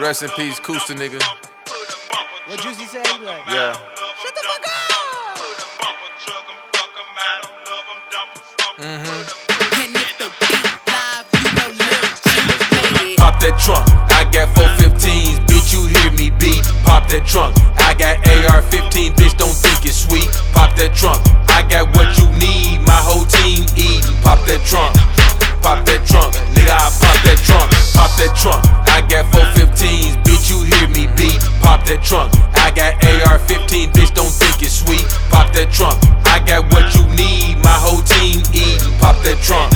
Rest in peace, Koopsta nigga. What Juicy say? He like, Yeah. Shut the fuck up! Mm-hmm. And if the beat live, you know Lil G made it. Pop that trunk, I got 415s, bitch, you hear me beat. Pop that trunk, I got AR 15, bitch, don't think it's sweet. Pop that trunk, it's sweet. Pop that trunk, I got what you need, my whole team eating. Pop that trunk,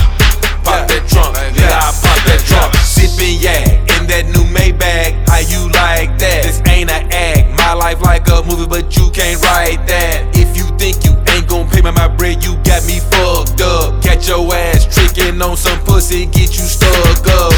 pop that trunk, Yeah, I pop that trunk. Sippin' yak in that new Maybach. How you like that? This ain't a act. My life like a movie, but you can't write that. If you think you ain't gon' pay me my bread, you got me fucked up. Catch your ass tricking on some pussy, get you stuck up.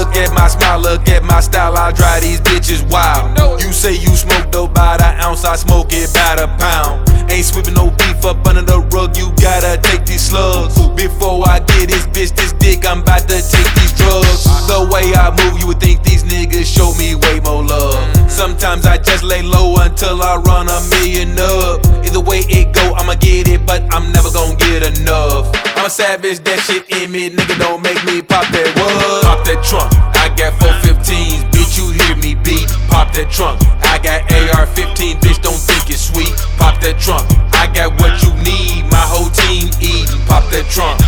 Look at my smile, look at my style. I drive these bitches wild. You say you smoke dope by the ounce, I smoke it by the pound. Ain't sweeping no beef up under the rug, you gotta take these slugs. Before I get this bitch this dick, I'm about to take these drugs. The way I move, you would think these niggas show me way more love. Sometimes I just lay low until I run a million up. Either way it go, I'ma get it, but I'm never gonna get enough. I'm a savage, that shit in me, nigga don't make me pop that what? Pop that trunk, I got 415s, bitch you hear me beat. Pop that trunk, I got AR-15, bitch don't think it's sweet. Pop that trunk, I got what you need, my whole team eating. Pop that trunk,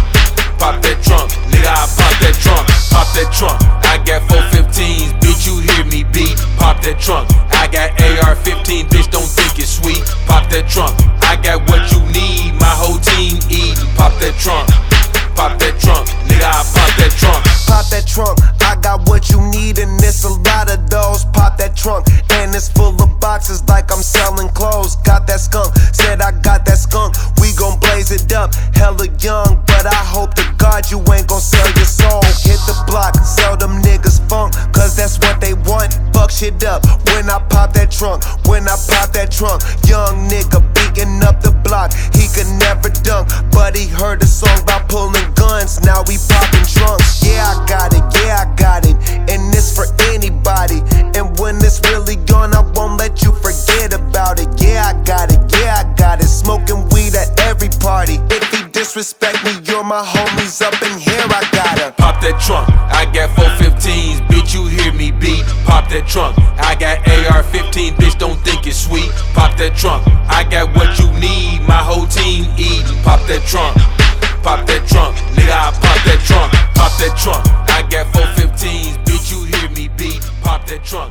pop that trunk, nigga I pop that trunk, pop that trunk. I got 415s, bitch you hear me beat. Pop that trunk, I got AR-15, bitch don't think it's sweet. Pop that trunk, I got what you need, my whole team eating. Trunk, and it's full of boxes like I'm selling clothes. Got that skunk, said I got that skunk. We gon' blaze it up, hella young, but I hope to God you ain't gon' sell your soul. Hit the block, sell them niggas funk, cause that's what they want. Fuck shit up when I pop that trunk, when I pop that trunk. Young nigga beating up the block, he could never dunk, but he heard a song about pulling guns, now we popping trunks. Yeah, I got disrespect me, you're my homies up in here, I gotta. Pop that trunk, I got 415s, bitch, you hear me beat. Pop that trunk, I got AR 15, bitch, don't think it's sweet. Pop that trunk, I got what you need, my whole team eating. Pop that trunk, pop that trunk, nigga, I pop that trunk. Pop that trunk, I got 415s, bitch, you hear me beat. Pop that trunk,